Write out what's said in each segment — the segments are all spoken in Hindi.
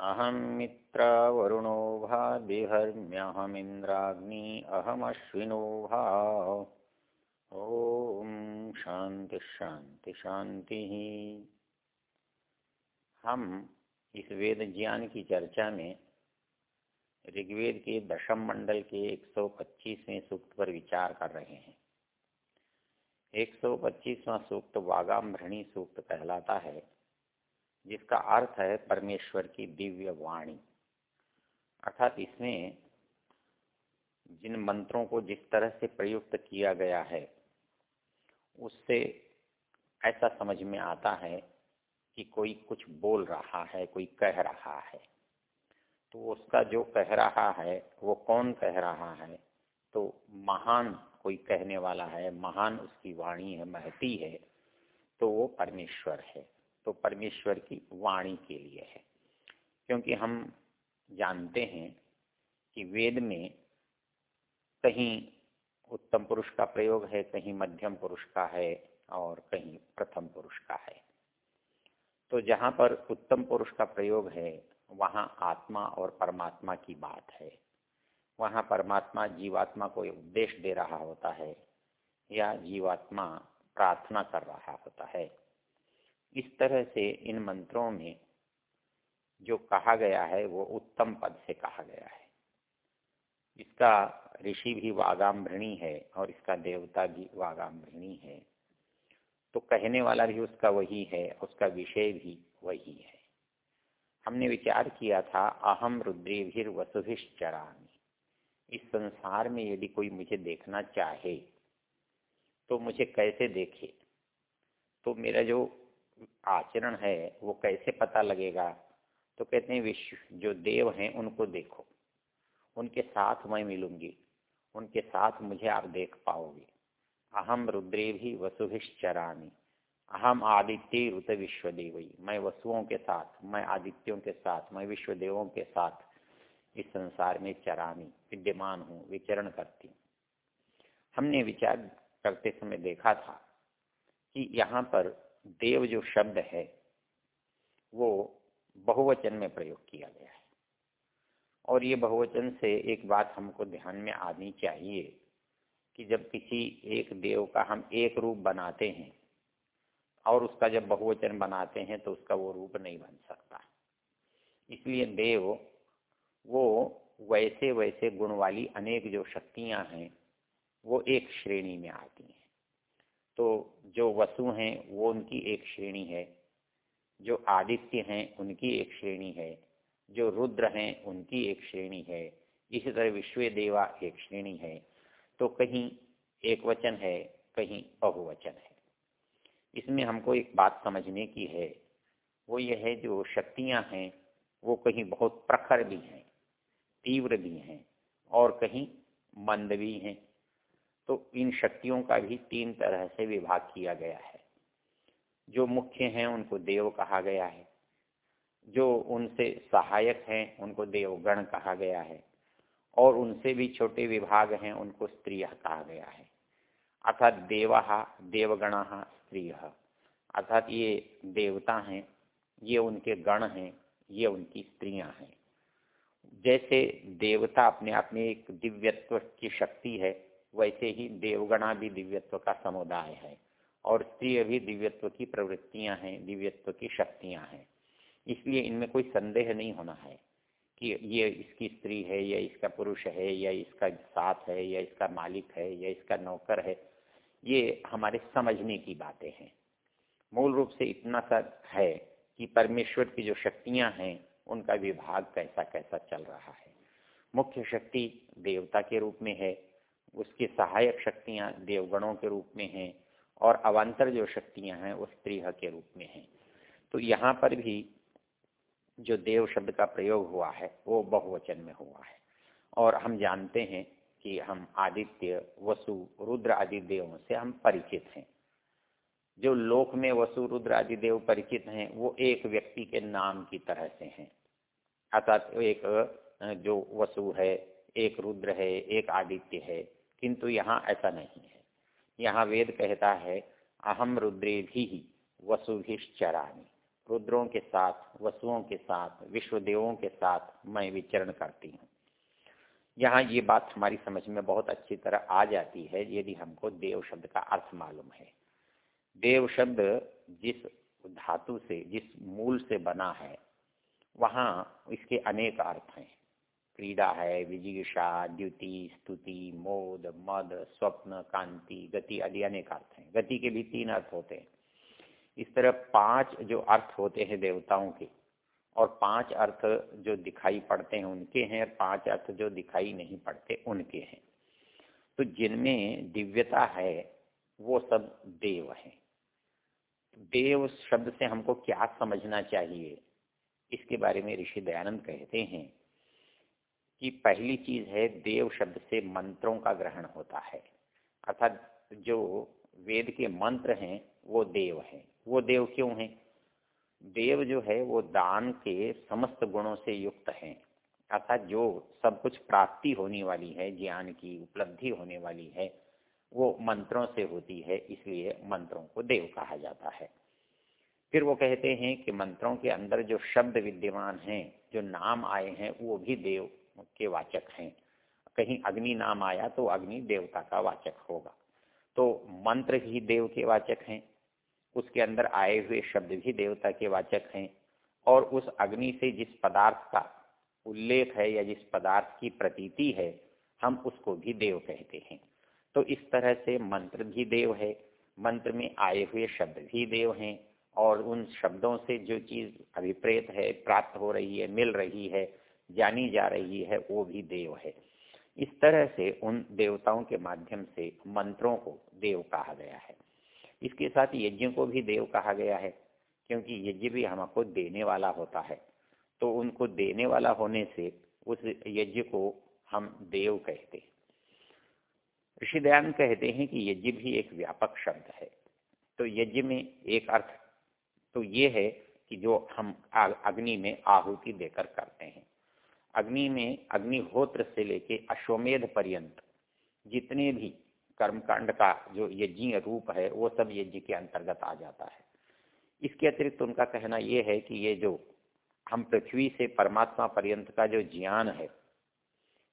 आदित्यैरुतविश्वदेवैः अहं मित्रावरुणो भाद्विहर्म्यहमिन्द्राग्नी अहमश्विनो भा। ॐ शांति शांति शांति हम इस वेद ज्ञान की चर्चा में ऋग्वेद के दशम मंडल के 125वें सूक्त पर विचार कर रहे हैं। 125वां सूक्त वागाम्भृणी सूक्त कहलाता है। जिसका अर्थ है परमेश्वर की दिव्य वाणी। अर्थात इसमें जिन मंत्रों को जिस तरह से प्रयुक्त किया गया है, उससे ऐसा समझ में आता है कि कोई कुछ बोल रहा है, कोई कह रहा है। तो उसका जो कह रहा है, वो कौन कह रहा है? तो महान कोई कहने वाला है, महान उसकी वाणी है, महती है तो वो परमेश्वर है। तो परमेश्वर की वाणी के लिए है। क्योंकि हम जानते हैं कि वेद में कहीं उत्तम पुरुष का प्रयोग है, कहीं मध्यम पुरुष का है और कहीं प्रथम पुरुष का है। तो जहाँ पर उत्तम पुरुष का प्रयोग है, वहाँ आत्मा और परमात्मा की बात है। वहाँ परमात्मा जीवात्मा को उपदेश दे रहा होता है या जीवात्मा प्रार्थना कर रहा होता है। इस तरह से इन मंत्रों में जो कहा गया है, वो उत्तम पद से कहा गया है। इसका ऋषि भी वागाम्भृणी है और इसका देवता भी वागाम्भृणी है। तो कहने वाला भी उसका वही है, उसका विषय भी वही है। हमने विचार किया था अहम रुद्रेभिर वसुभिश्चरामी इस संसार में यदि कोई मुझे देखना चाहे तो मुझे कैसे देखे? तो मेरा जो आचरण है, वो कैसे पता लगेगा? तो कहते हैं, विश्व जो देव हैं, उनको देखो। उनके साथ मैं मिलूँगी। उनके साथ मुझे आप देख पाओगे। अहम रुद्रे भी वसुभिश्चरामी। अहम आदित्य ऋत विश्वदेवई मैं वसुओं के साथ, मैं आदित्यों के साथ, मैं विश्वदेवों के साथ इस संसार में चरामी। विद्यमान हूँ, विचरण करती। हमने विचार करते समय देखा था कि यहाँ पर देव जो शब्द है, वो बहुवचन में प्रयोग किया गया है। और ये बहुवचन से एक बात हमको ध्यान में आनी चाहिए कि जब किसी एक देव का हम एक रूप बनाते हैं और उसका जब बहुवचन बनाते हैं तो उसका वो रूप नहीं बन सकता। इसलिए देव, वो वैसे वैसे गुण वाली अनेक जो शक्तियाँ हैं, वो एक श्रेणी में आती हैं। तो जो वसु हैं, वो उनकी एक श्रेणी है। जो आदित्य हैं, उनकी एक श्रेणी है। जो रुद्र हैं, उनकी एक श्रेणी है। इसी तरह विश्व देवा एक श्रेणी है। तो कहीं एक वचन है, कहीं बहुवचन है। इसमें हमको एक बात समझने की है। वो ये है, जो शक्तियाँ हैं, वो कहीं बहुत प्रखर भी हैं, तीव्र भी हैं, और कहीं मंद भी हैं। तो इन शक्तियों का भी तीन तरह से विभाग किया गया है। जो मुख्य हैं, उनको देव कहा गया है। जो उनसे सहायक हैं, उनको देवगण कहा गया है। और उनसे भी छोटे विभाग हैं, उनको स्त्रिय कहा गया है। अर्थात देवा, देवगण, स्त्रिय। अर्थात ये देवता हैं, ये उनके गण हैं, ये उनकी स्त्रियाँ हैं। जैसे देवता अपने अपने एक दिव्यत्व की शक्ति है वैसे ही देवगणा भी दिव्यत्व का समुदाय है और स्त्री भी दिव्यत्व की प्रवृत्तियाँ हैं, दिव्यत्व की शक्तियाँ हैं। इसलिए इनमें कोई संदेह नहीं होना है कि ये इसकी स्त्री है, या इसका पुरुष है, या इसका साथ है, या इसका मालिक है, या इसका नौकर है। ये हमारे समझने की बातें हैं। मूल रूप से इतना सा है कि परमेश्वर की जो शक्तियाँ हैं, उनका विभाग कैसा कैसा चल रहा है। मुख्य शक्ति देवता के रूप में है उसकी सहायक शक्तियाँ देवगणों के रूप में हैं और अवान्तर जो शक्तियाँ हैं, वो स्त्री के रूप में हैं। तो यहाँ पर भी जो देव शब्द का प्रयोग हुआ है, वो बहुवचन में हुआ है। और हम जानते हैं कि हम आदित्य, वसु, रुद्र आदि देवों से हम परिचित हैं। जो लोक में वसु, रुद्र आदि देव परिचित हैं, वो एक व्यक्ति के नाम की तरह से हैं। अर्थात एक, जो वसु है, एक रुद्र है, एक आदित्य है किंतु यहाँ ऐसा नहीं है। यहाँ वेद कहता है अहम रुद्रे भी वसुभिश्चरानी रुद्रों के साथ, वसुओं के साथ, विश्वदेवों के साथ मैं विचरण करती हूँ। यहाँ ये बात हमारी समझ में बहुत अच्छी तरह आ जाती है, यदि हमको देव शब्द का अर्थ मालूम है। देव शब्द जिस धातु से, जिस मूल से बना है, वहाँ इसके अनेक अर्थ हैं। क्रीड़ा है विजिगिषा द्युति, स्तुति, मोद, मद, स्वप्न, कांति, गति आदि अनेक अर्थ हैं। गति के भी तीन अर्थ होते हैं। इस तरह पाँच जो अर्थ होते हैं देवताओं के, और पाँच अर्थ जो दिखाई पड़ते हैं उनके हैं, और पाँच अर्थ जो दिखाई नहीं पड़ते उनके हैं। तो जिनमें दिव्यता है, वो सब देव हैं। देव शब्द से हमको क्या समझना चाहिए, इसके बारे में ऋषि दयानंद कहते हैं। कि पहली चीज़ है देव शब्द से मंत्रों का ग्रहण होता है। अर्थात जो वेद के मंत्र हैं, वो देव हैं। वो देव क्यों हैं? देव जो है, वो दान के समस्त गुणों से युक्त हैं। अर्थात जो सब कुछ प्राप्ति होने वाली है, ज्ञान की उपलब्धि होने वाली है, वो मंत्रों से होती है, इसलिए मंत्रों को देव कहा जाता है। फिर वो कहते हैं कि मंत्रों के अंदर जो शब्द विद्यमान हैं, जो नाम आए हैं, वो भी देव के वाचक हैं। कहीं अग्नि नाम आया तो अग्नि देवता का वाचक होगा। तो मंत्र ही देव के वाचक हैं, उसके अंदर आए हुए शब्द भी देवता के वाचक हैं, और उस अग्नि से जिस पदार्थ का उल्लेख है या जिस पदार्थ की प्रतीति है, हम उसको भी देव कहते हैं। तो इस तरह से मंत्र भी देव है, मंत्र में आए हुए शब्द भी देव हैं, और उन शब्दों से जो चीज़ अभिप्रेत है, प्राप्त हो रही है, मिल रही है जानी जा रही है, वो भी देव है। इस तरह से उन देवताओं के माध्यम से मंत्रों को देव कहा गया है। इसके साथ यज्ञ को भी देव कहा गया है, क्योंकि यज्ञ भी हमको देने वाला होता है। तो उनको देने वाला होने से उस यज्ञ को हम देव कहते ऋषि दयान कहते हैं कि यज्ञ भी एक व्यापक शब्द है। तो यज्ञ में एक अर्थ तो ये है कि जो हम अग्नि में आहुति देकर करते हैं। अग्नि में अग्निहोत्र से लेके अश्वमेध पर्यंत जितने भी कर्मकांड का जो यज्ञीय रूप है वो सब यज्ञ के अंतर्गत आ जाता है। इसके अतिरिक्त उनका कहना ये है कि ये जो हम पृथ्वी से परमात्मा पर्यंत का जो ज्ञान है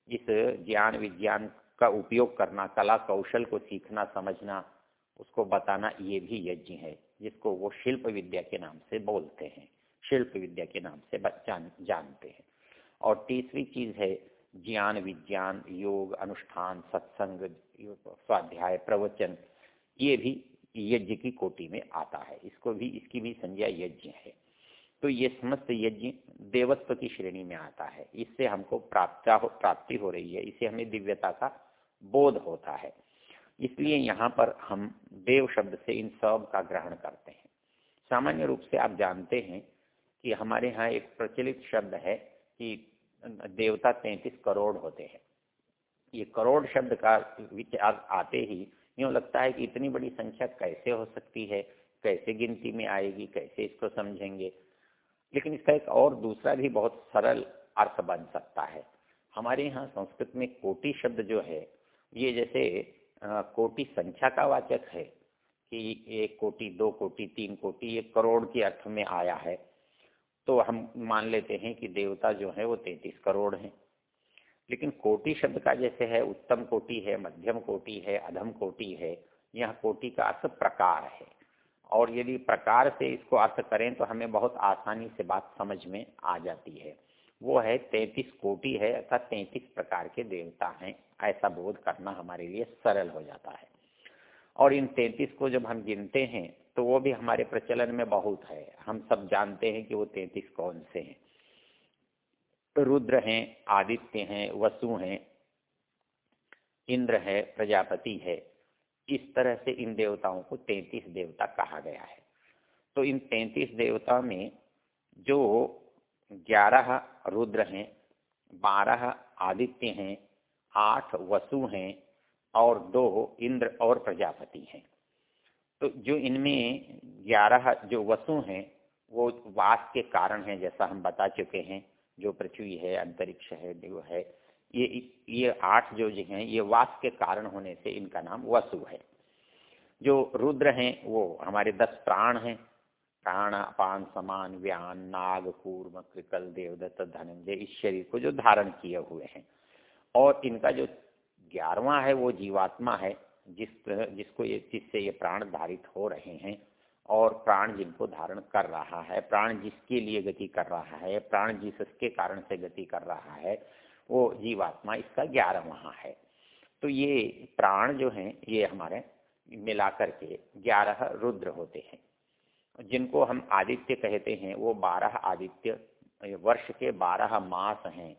इस ज्ञान विज्ञान का उपयोग करना कला कौशल को सीखना समझना उसको बताना ये भी यज्ञ है जिसको वो शिल्प विद्या के नाम से बोलते हैं। शिल्प विद्या के नाम से जान, जानते हैं। और तीसरी चीज़ है ज्ञान, विज्ञान, योग, अनुष्ठान, सत्संग, स्वाध्याय, प्रवचन, ये भी यज्ञ की कोटि में आता है। इसको भी, इसकी भी संज्ञा यज्ञ है। तो ये समस्त यज्ञ देवत्व की श्रेणी में आता है। इससे हमको प्राप्त प्राप्ति हो रही है। इससे हमें दिव्यता का बोध होता है। इसलिए यहाँ पर हम देव शब्द से इन सब का ग्रहण करते हैं। सामान्य रूप से आप जानते हैं कि हमारे यहाँ एक प्रचलित शब्द है कि देवता तैंतीस करोड़ होते हैं। ये करोड़ शब्द का विचार आते ही यूँ लगता है कि इतनी बड़ी संख्या कैसे हो सकती है, कैसे गिनती में आएगी, कैसे इसको समझेंगे। लेकिन इसका एक और दूसरा भी बहुत सरल अर्थ बन सकता है। हमारे यहाँ संस्कृत में कोटि शब्द जो है, ये जैसे कोटि संख्या का वाचक है कि एक कोटि, दो कोटि, तीन कोटि, ये करोड़ के अर्थ में आया है। तो हम मान लेते हैं कि देवता जो है वो तैतीस करोड़ हैं। लेकिन कोटि शब्द का जैसे है, उत्तम कोटि है, मध्यम कोटि है, अधम कोटि है, यह कोटि का अर्थ प्रकार है। और यदि प्रकार से इसको अर्थ करें तो हमें बहुत आसानी से बात समझ में आ जाती है। वो है तैतीस कोटि है अर्थात तैतीस प्रकार के देवता हैं। ऐसा बोध करना हमारे लिए सरल हो जाता है। और इन तैतीस को जब हम गिनते हैं तो वो भी हमारे प्रचलन में बहुत है। हम सब जानते हैं कि वो तैतीस कौन से हैं। रुद्र हैं, आदित्य हैं, वसु हैं, इंद्र है, प्रजापति है। इस तरह से इन देवताओं को तैतीस देवता कहा गया है। तो इन तैतीस देवता में जो ग्यारह रुद्र हैं, बारह आदित्य हैं, आठ वसु हैं और दो इंद्र और प्रजापति हैं। तो जो इनमें ग्यारह जो वसु हैं, वो वास के कारण हैं, जैसा हम बता चुके हैं, जो पृथ्वी है, अंतरिक्ष है, देव है, ये ये आठ जो जो हैं, ये वास के कारण होने से इनका नाम वसु है। जो रुद्र हैं, वो हमारे दस प्राण हैं, प्राण, अपान, समान, व्यान, नाग, कूर्म, कृकल, देवदत्त, धनंजय इस शरीर को जो धारण किए हुए हैं। और इनका जो ग्यारहवा है, वो जीवात्मा है जिस, जिसको ये, जिससे ये प्राण धारित हो रहे हैं और प्राण जिनको धारण कर रहा है, प्राण जिसके लिए गति कर रहा है, प्राण जिसके कारण से गति कर रहा है, वो जीवात्मा इसका ग्यारह ग्यारहवा है। तो ये प्राण जो हैं, ये हमारे मिलाकर के ग्यारह रुद्र होते हैं। जिनको हम आदित्य कहते हैं, वो बारह आदित्य, वर्ष के बारह मास हैं।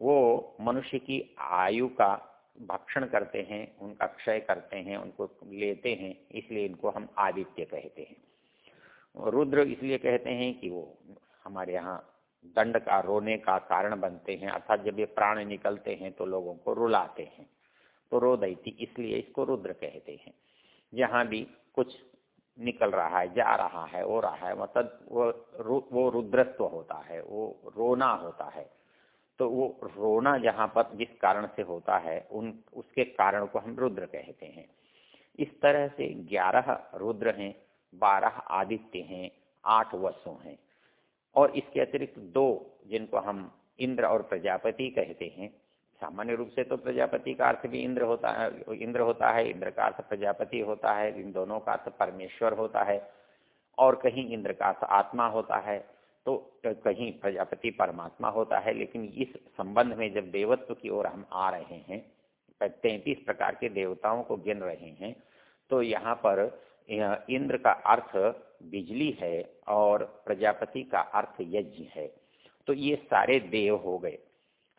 वो मनुष्य की आयु का भक्षण करते हैं, उनका क्षय करते हैं, उनको लेते हैं, इसलिए इनको हम आदित्य कहते हैं। रुद्र इसलिए कहते हैं कि वो हमारे यहाँ दंड का, रोने का कारण बनते हैं, अर्थात जब ये प्राण निकलते हैं तो लोगों को रुलाते हैं। तो रोदैती इसलिए इसको रुद्र कहते हैं। जहाँ भी कुछ निकल रहा है, जा रहा है, हो रहा है मतलब वो वो रुद्रत्व होता है, वो रोना होता है। तो वो रोना जहाँ पर जिस कारण से होता है, उन, उसके कारण को हम रुद्र कहते हैं। इस तरह से ग्यारह रुद्र हैं, बारह आदित्य हैं, आठ वसु हैं। और इसके अतिरिक्त दो, जिनको हम इंद्र और प्रजापति कहते हैं। सामान्य रूप से तो प्रजापति का अर्थ भी इंद्र होता है, इंद्र होता है, इंद्र का अर्थ प्रजापति होता है, इन दोनों का अर्थ परमेश्वर होता है, और कहीं इंद्र का अर्थ आत्मा होता है। तो कहीं प्रजापति परमात्मा होता है, लेकिन इस संबंध में जब देवत्व की ओर हम आ रहे हैं, तैतीस प्रकार के देवताओं को गिन रहे हैं तो यहाँ पर इंद्र का अर्थ बिजली है और प्रजापति का अर्थ यज्ञ है। तो ये सारे देव हो गए।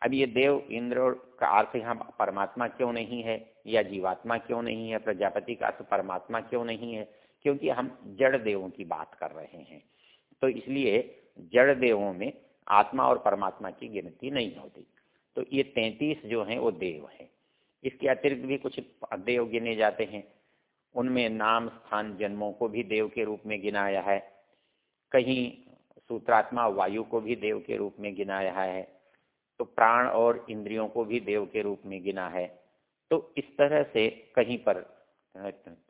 अब ये देव इंद्र का अर्थ यहाँ परमात्मा क्यों नहीं है या जीवात्मा क्यों नहीं है, प्रजापति का अर्थ परमात्मा क्यों नहीं है? क्योंकि हम जड़ देवों की बात कर रहे हैं। तो इसलिए जड़ देवों में आत्मा और परमात्मा की गिनती नहीं होती। तो ये तैतीस जो हैं, वो देव हैं। इसके अतिरिक्त भी कुछ देव गिने जाते हैं। उनमें नाम, स्थान, जन्मों को भी देव के रूप में गिनाया है। कहीं सूत्रात्मा वायु को भी देव के रूप में गिनाया है। तो प्राण और इंद्रियों को भी देव के रूप में गिना है। तो इस तरह से कहीं पर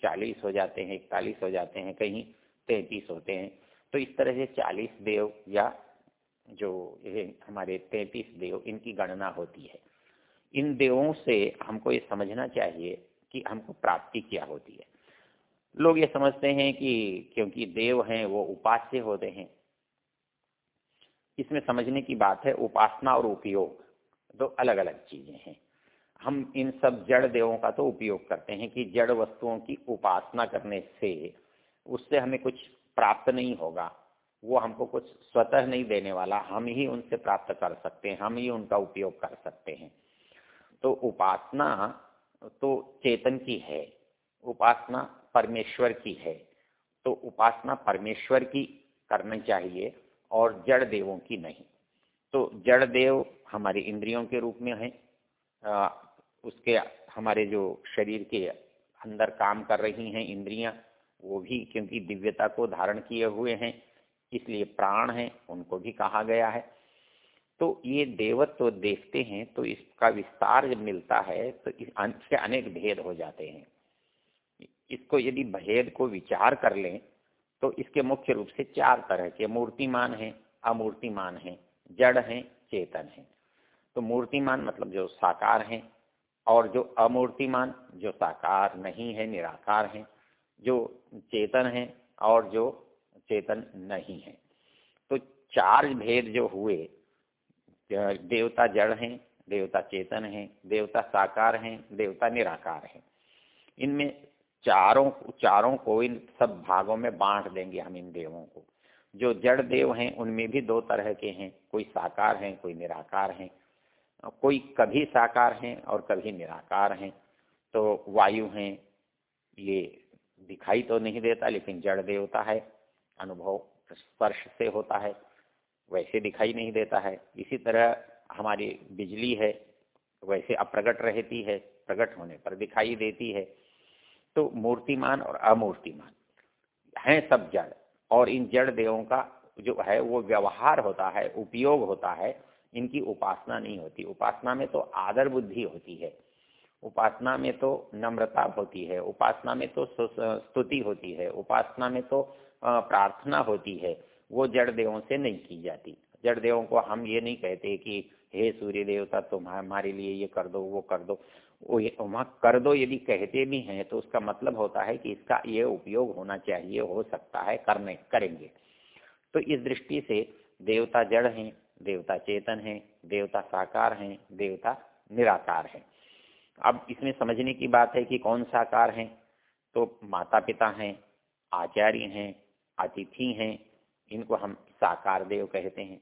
चालीस हो जाते हैं, इकतालीस हो जाते हैं, कहीं तैतीस होते हैं। तो इस तरह से चालीस देव या जो ये हमारे तैतीस देव, इनकी गणना होती है। इन देवों से हमको ये समझना चाहिए कि हमको प्राप्ति क्या होती है। लोग ये समझते हैं कि क्योंकि देव हैं, वो उपास्य होते हैं। इसमें समझने की बात है, उपासना और उपयोग दो अलग अलग चीज़ें हैं। हम इन सब जड़ देवों का तो उपयोग करते हैं कि जड़ वस्तुओं की उपासना करने से उससे हमें कुछ प्राप्त नहीं होगा। वो हमको कुछ स्वतः नहीं देने वाला। हम ही उनसे प्राप्त कर सकते हैं हम ही उनका उपयोग कर सकते हैं। तो उपासना तो चेतन की है उपासना परमेश्वर की है। तो उपासना परमेश्वर की करनी चाहिए और जड़ देवों की नहीं। तो जड़ देव हमारे इंद्रियों के रूप में है आ, उसके हमारे जो शरीर के अंदर काम कर रही हैं इंद्रियाँ वो भी क्योंकि दिव्यता को धारण किए हुए हैं, इसलिए प्राण हैं, उनको भी कहा गया है। तो ये देवत्व देखते हैं तो इसका विस्तार जब मिलता है तो इसके अनेक भेद हो जाते हैं। इसको यदि भेद को विचार कर लें तो इसके मुख्य रूप से चार तरह के मूर्तिमान हैं, अमूर्तिमान हैं, जड़ हैं, चेतन हैं। तो मूर्तिमान मतलब जो साकार हैं, और जो अमूर्तिमान, जो साकार नहीं है, निराकार है। जो चेतन है और जो चेतन नहीं है। तो चार भेद जो हुए, देवता जड़ हैं, देवता चेतन हैं, देवता साकार हैं, देवता निराकार हैं। इनमें चारों चारों को इन सब भागों में बांट देंगे हम इन देवों को। जो जड़ देव हैं, उनमें भी दो तरह के हैं। कोई साकार हैं, कोई निराकार हैं। कोई कभी साकार हैं और कभी निराकार हैं। तो वायु हैं, ये दिखाई तो नहीं देता, लेकिन जड़ देवता है, अनुभव स्पर्श से होता है, वैसे दिखाई नहीं देता है। इसी तरह हमारी बिजली है, वैसे अप्रगट रहती है प्रकट होने पर दिखाई देती है। तो मूर्तिमान और अमूर्तिमान हैं सब जड़, और इन जड़ देवों का जो है, वो व्यवहार होता है, उपयोग होता है, इनकी उपासना नहीं होती। उपासना में तो आदर बुद्धि होती है। उपासना में तो नम्रता होती है, उपासना में तो स्तुति होती है, उपासना में तो प्रार्थना होती है, वो जड़ देवों से नहीं की जाती। जड़ देवों को हम ये नहीं कहते कि, हे सूर्य देवता तुम हमारे लिए ये कर दो, वो कर दो। वहाँ कर दो यदि कहते भी हैं तो उसका मतलब होता है कि इसका ये उपयोग होना चाहिए, हो सकता है, करने, करेंगे। तो इस दृष्टि से देवता जड़ हैं, देवता चेतन हैं, देवता साकार हैं, देवता निराकार हैं। अब इसमें समझने की बात है कि कौन साकार है? तो माता पिता हैं, आचार्य हैं, अतिथि हैं, इनको हम साकार देव कहते हैं।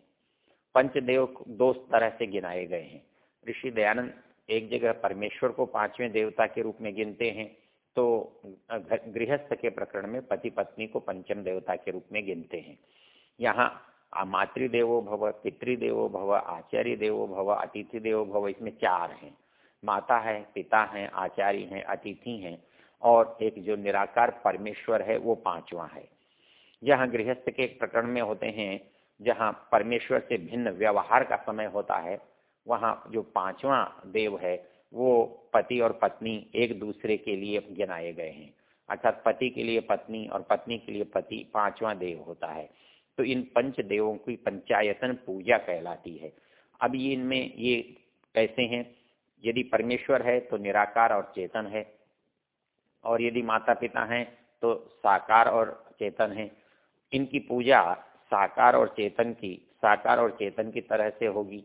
पंचदेव दो तरह से गिनाए गए हैं। ऋषि दयानंद एक जगह परमेश्वर को पाँचवें देवता के रूप में गिनते हैं तो गृहस्थ के प्रकरण में पति पत्नी को पंचम देवता के रूप में गिनते हैं। यहाँ मातृदेवो भव, पितृदेवो भव आचार्य देवो भव अतिथि देवो भव, इसमें चार हैं। माता है, पिता हैं, आचार्य हैं, अतिथि हैं और एक जो निराकार परमेश्वर है, वो पांचवा है। यहाँ गृहस्थ के प्रकरण में होते हैं, जहाँ परमेश्वर से भिन्न व्यवहार का समय होता है, वहाँ जो पांचवा देव है, वो पति और पत्नी एक दूसरे के लिए गिनाए गए हैं। अर्थात पति के लिए पत्नी और पत्नी के लिए पति पांचवा देव होता है। तो इन पंच देवों की पंचायतन पूजा कहलाती है। अब ये इनमें ये कैसे हैं? यदि परमेश्वर है तो निराकार और चेतन है। और यदि माता पिता हैं तो साकार और चेतन है। इनकी पूजा साकार और चेतन की, साकार और चेतन की तरह से होगी।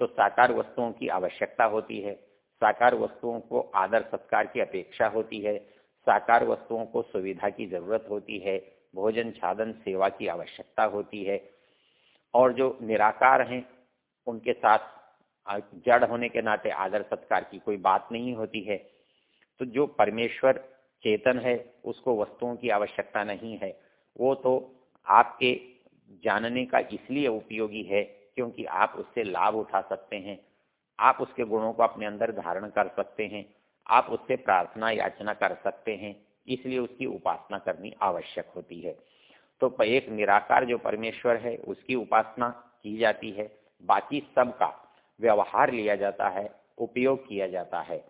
तो साकार वस्तुओं की आवश्यकता होती है। साकार वस्तुओं को आदर सत्कार की अपेक्षा होती है। साकार वस्तुओं को सुविधा की ज़रूरत होती है। भोजन छादन सेवा की आवश्यकता होती है। और जो निराकार हैं, उनके साथ जड़ होने के नाते आदर सत्कार की कोई बात नहीं होती है। तो जो परमेश्वर चेतन है, उसको वस्तुओं की आवश्यकता नहीं है। वो तो आपके जानने का इसलिए उपयोगी है क्योंकि आप उससे लाभ उठा सकते हैं। आप उसके गुणों को अपने अंदर धारण कर सकते हैं। आप उससे प्रार्थना याचना कर सकते हैं। इसलिए उसकी उपासना करनी आवश्यक होती है। तो एक निराकार जो परमेश्वर है, उसकी उपासना की जाती है। बाकी सबका व्यवहार लिया जाता है, उपयोग किया जाता है।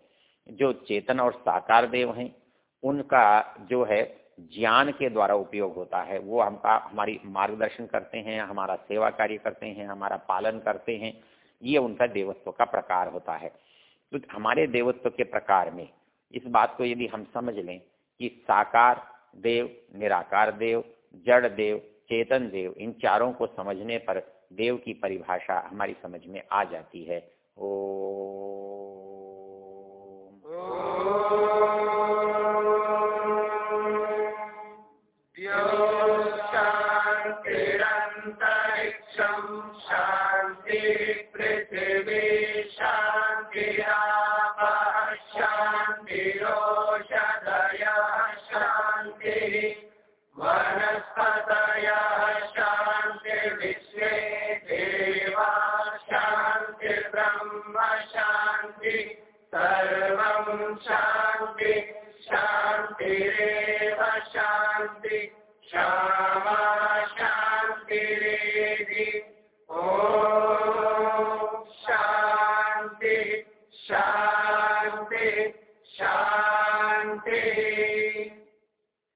जो चेतन और साकार देव हैं, उनका जो है ज्ञान के द्वारा उपयोग होता है, वो हमका, हमारी मार्गदर्शन करते हैं, हमारा सेवा कार्य करते हैं, हमारा पालन करते हैं, ये उनका देवत्व का प्रकार होता है। तो हमारे देवत्व के प्रकार में, इस बात को यदि हम समझ लें कि साकार देव, निराकार देव, जड़ देव, चेतन देव, इन चारों को समझने पर देव की परिभाषा हमारी समझ में आ जाती है। ओ